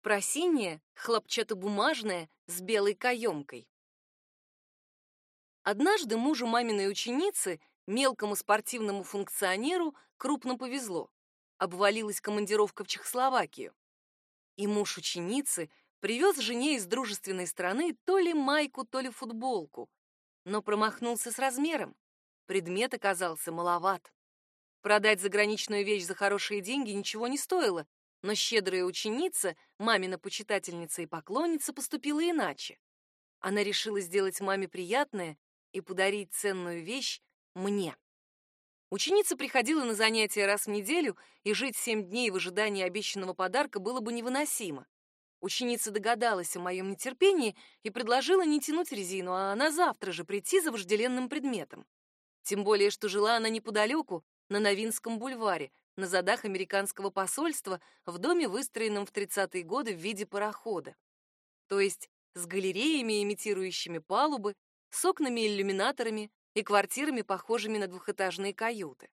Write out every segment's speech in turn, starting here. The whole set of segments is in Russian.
просинее, хлопчатобумажное, с белой каемкой. Однажды мужу маминой ученицы, мелкому спортивному функционеру, крупно повезло. Обвалилась командировка в Чехословакию. И муж ученицы привез жене из дружественной страны то ли майку, то ли футболку, но промахнулся с размером. Предмет оказался маловат. Продать заграничную вещь за хорошие деньги ничего не стоило, но щедрая ученица, мамина почитательница и поклонница, поступила иначе. Она решила сделать маме приятное и подарить ценную вещь мне. Ученица приходила на занятия раз в неделю, и жить семь дней в ожидании обещанного подарка было бы невыносимо. Ученица догадалась о моем нетерпении и предложила не тянуть резину, а на завтра же прийти за вожделенным предметом. Тем более, что жила она неподалеку, на Новинском бульваре, на задах американского посольства, в доме, выстроенном в 30-е годы в виде парохода. То есть с галереями, имитирующими палубы, с окнами-иллюминаторами и квартирами, похожими на двухэтажные каюты.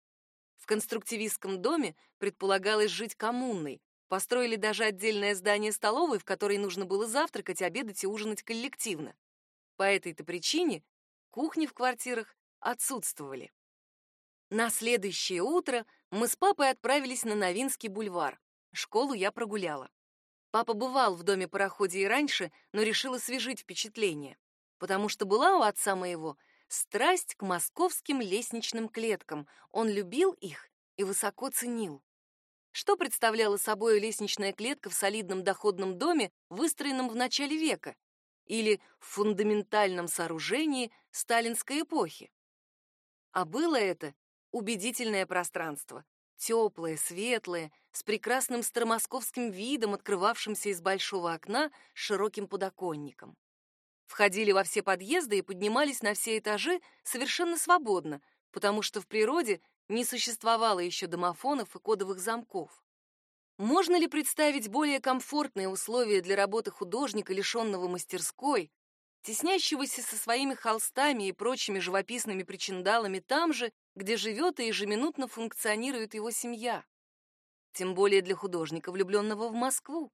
В конструктивистском доме предполагалось жить коммунной, построили даже отдельное здание столовой, в которой нужно было завтракать, обедать и ужинать коллективно. По этой-то причине кухни в квартирах отсутствовали. На следующее утро мы с папой отправились на Новинский бульвар. Школу я прогуляла. Папа бывал в доме-пароходе и раньше, но решил освежить впечатление, потому что была у отца моего страсть к московским лестничным клеткам. Он любил их и высоко ценил. Что представляла собой лестничная клетка в солидном доходном доме, выстроенном в начале века, или в фундаментальном сооружении сталинской эпохи? А было это убедительное пространство, теплое, светлое, с прекрасным старомосковским видом, открывавшимся из большого окна с широким подоконником. Входили во все подъезды и поднимались на все этажи совершенно свободно, потому что в природе не существовало еще домофонов и кодовых замков. Можно ли представить более комфортные условия для работы художника, лишенного мастерской, теснящегося со своими холстами и прочими живописными причиндалами там же, где живет и ежеминутно функционирует его семья. Тем более для художника, влюбленного в Москву.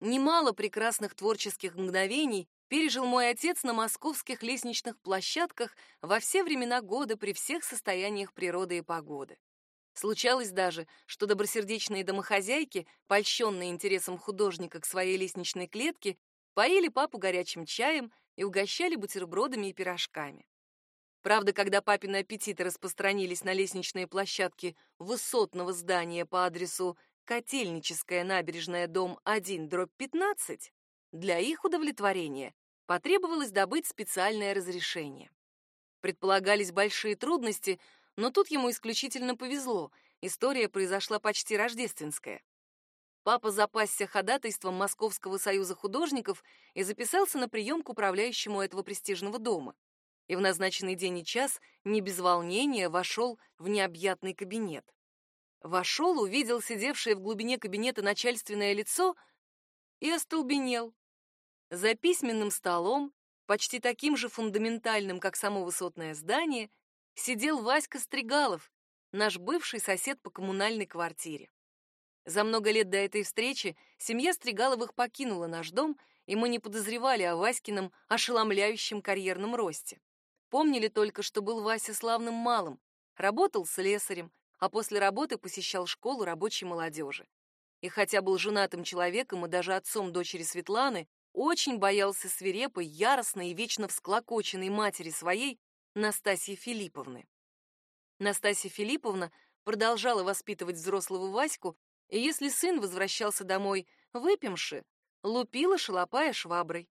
Немало прекрасных творческих мгновений пережил мой отец на московских лестничных площадках во все времена года при всех состояниях природы и погоды. Случалось даже, что добросердечные домохозяйки, польщенные интересом художника к своей лестничной клетке, поили папу горячим чаем и угощали бутербродами и пирожками. Правда, когда папины аппетиты распространились на лестничные площадки высотного здания по адресу Котельническая набережная, дом 1, дробь 15, для их удовлетворения потребовалось добыть специальное разрешение. Предполагались большие трудности, но тут ему исключительно повезло. История произошла почти рождественская. Папа запасся ходатайством Московского союза художников и записался на прием к управляющему этого престижного дома и в назначенный день и час не без волнения вошел в необъятный кабинет. Вошел, увидел сидевшее в глубине кабинета начальственное лицо и остолбенел. За письменным столом, почти таким же фундаментальным, как само высотное здание, сидел Васька Стригалов, наш бывший сосед по коммунальной квартире. За много лет до этой встречи семья Стригаловых покинула наш дом, и мы не подозревали о Васькином ошеломляющем карьерном росте. Помнили только, что был Вася славным малым, работал слесарем, а после работы посещал школу рабочей молодежи. И хотя был женатым человеком и даже отцом дочери Светланы, очень боялся свирепой, яростной и вечно всклокоченной матери своей, Настасьи Филипповны. Настасья Филипповна продолжала воспитывать взрослого Ваську, и если сын возвращался домой выпивши, лупила шалопая шваброй.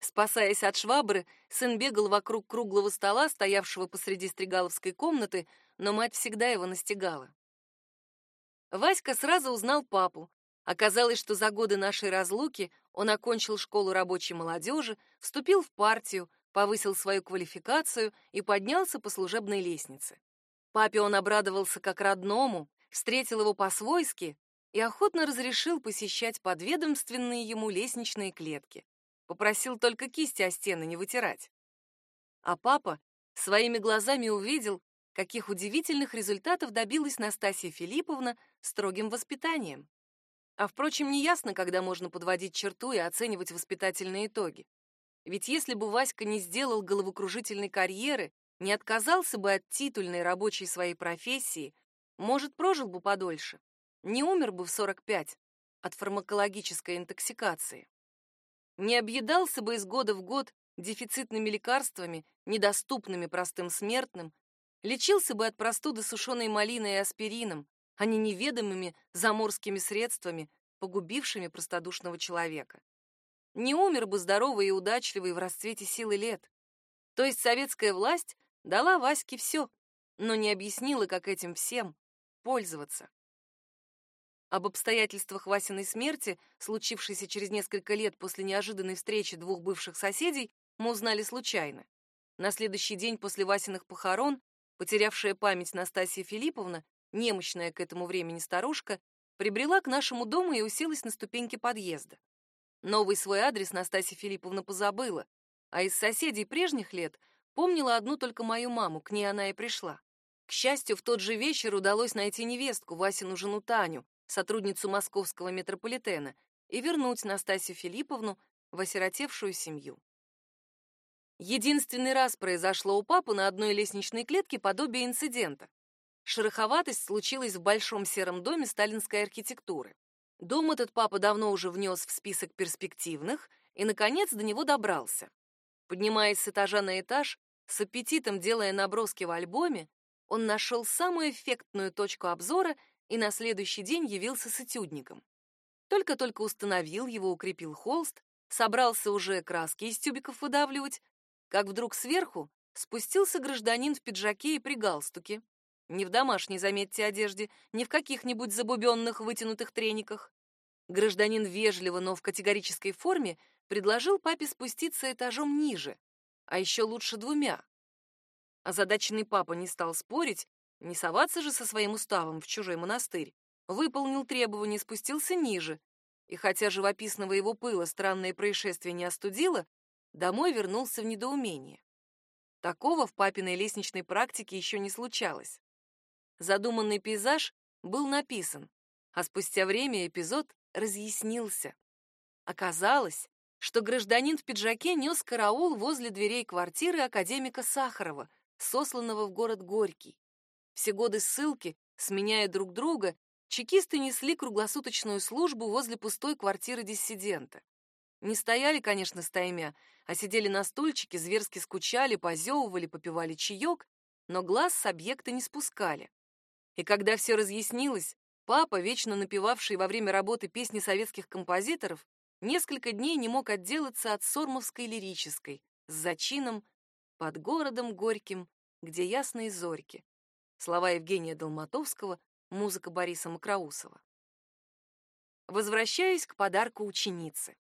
Спасаясь от швабры, сын бегал вокруг круглого стола, стоявшего посреди стригаловской комнаты, но мать всегда его настигала. Васька сразу узнал папу. Оказалось, что за годы нашей разлуки он окончил школу рабочей молодежи, вступил в партию, повысил свою квалификацию и поднялся по служебной лестнице. Папе он обрадовался как родному, встретил его по-свойски и охотно разрешил посещать подведомственные ему лестничные клетки. Попросил только кисти о стены не вытирать. А папа своими глазами увидел, каких удивительных результатов добилась Настасья Филипповна строгим воспитанием. А впрочем, неясно, когда можно подводить черту и оценивать воспитательные итоги. Ведь если бы Васька не сделал головокружительной карьеры, не отказался бы от титульной рабочей своей профессии, может, прожил бы подольше, не умер бы в 45 от фармакологической интоксикации. Не объедался бы из года в год дефицитными лекарствами, недоступными простым смертным, лечился бы от простуды сушеной малиной и аспирином, а не неведомыми заморскими средствами, погубившими простодушного человека. Не умер бы здоровый и удачливый в расцвете силы лет. То есть советская власть дала Ваське все, но не объяснила, как этим всем пользоваться. Об обстоятельствах Васиной смерти, случившейся через несколько лет после неожиданной встречи двух бывших соседей, мы узнали случайно. На следующий день после Васиных похорон, потерявшая память Настасья Филипповна, немощная к этому времени старушка, прибрела к нашему дому и уселась на ступеньки подъезда. Новый свой адрес Настасья Филипповна позабыла, а из соседей прежних лет помнила одну только мою маму, к ней она и пришла. К счастью, в тот же вечер удалось найти невестку, Васину жену Таню, сотрудницу московского метрополитена, и вернуть Настасью Филипповну в осиротевшую семью. Единственный раз произошло у папы на одной лестничной клетке подобие инцидента. Шероховатость случилась в большом сером доме сталинской архитектуры. Дом этот папа давно уже внес в список перспективных и, наконец, до него добрался. Поднимаясь с этажа на этаж, с аппетитом делая наброски в альбоме, он нашел самую эффектную точку обзора и на следующий день явился с этюдником. Только-только установил его, укрепил холст, собрался уже краски из тюбиков выдавливать, как вдруг сверху спустился гражданин в пиджаке и при галстуке. Не в домашней, заметьте, одежде, не в каких-нибудь забубенных вытянутых трениках. Гражданин вежливо, но в категорической форме предложил папе спуститься этажом ниже, а еще лучше двумя. Озадаченный папа не стал спорить, не соваться же со своим уставом в чужой монастырь. Выполнил требование, спустился ниже. И хотя живописного его пыла странное происшествие не остудило, домой вернулся в недоумение. Такого в папиной лестничной практике еще не случалось. Задуманный пейзаж был написан, а спустя время эпизод разъяснился. Оказалось, что гражданин в пиджаке нес караул возле дверей квартиры академика Сахарова, сосланного в город Горький. Все годы ссылки, сменяя друг друга, чекисты несли круглосуточную службу возле пустой квартиры диссидента. Не стояли, конечно, стаймя, а сидели на стульчике, зверски скучали, позевывали, попивали чаек, но глаз с объекта не спускали. И когда все разъяснилось, папа, вечно напевавший во время работы песни советских композиторов, несколько дней не мог отделаться от сормовской лирической с зачином «Под городом горьким, где ясные зорьки». Слова Евгения Долматовского, музыка Бориса Макроусова. Возвращаюсь к подарку ученицы.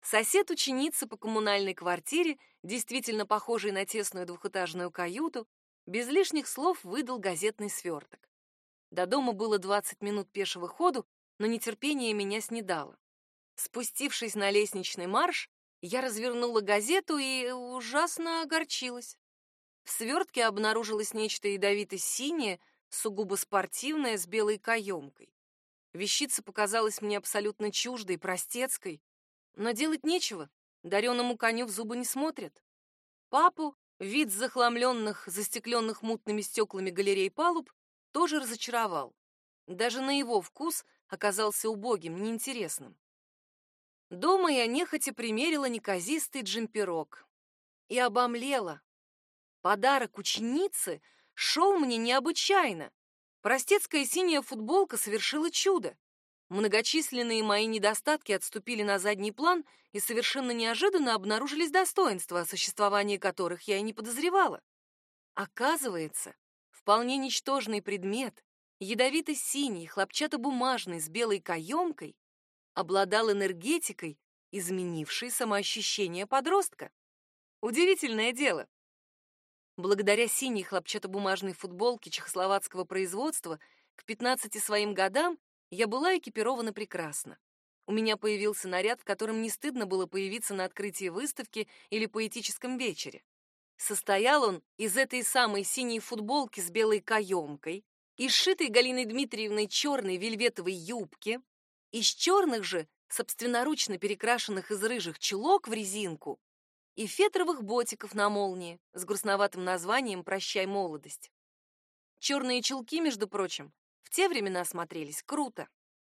Сосед ученицы по коммунальной квартире, действительно похожий на тесную двухэтажную каюту, без лишних слов выдал газетный сверток. До дома было 20 минут пешего ходу, но нетерпение меня снедало. Спустившись на лестничный марш, я развернула газету и ужасно огорчилась. В свертке обнаружилось нечто ядовито-синее, сугубо спортивное, с белой каемкой. Вещица показалась мне абсолютно чуждой, простецкой, но делать нечего, дареному коню в зубы не смотрят. Папу вид захламленных, застекленных мутными стеклами галерей палуб тоже разочаровал. Даже на его вкус оказался убогим, неинтересным. Дома я нехотя примерила неказистый джемперок и обомлела. Подарок ученицы шел мне необычайно. Простецкая синяя футболка совершила чудо. Многочисленные мои недостатки отступили на задний план, и совершенно неожиданно обнаружились достоинства, о существовании которых я и не подозревала. Оказывается, Вполне ничтожный предмет, ядовито-синий, хлопчатобумажный, с белой каемкой, обладал энергетикой, изменившей самоощущение подростка. Удивительное дело. Благодаря синей хлопчатобумажной футболке чехословацкого производства к 15 своим годам я была экипирована прекрасно. У меня появился наряд, в котором не стыдно было появиться на открытии выставки или поэтическом вечере. Состоял он из этой самой синей футболки с белой каемкой, и сшитой Галиной Дмитриевной черной вельветовой юбки, из черных же, собственноручно перекрашенных из рыжих чулок в резинку и фетровых ботиков на молнии с грустноватым названием «Прощай, молодость». Черные чулки, между прочим, в те времена смотрелись круто.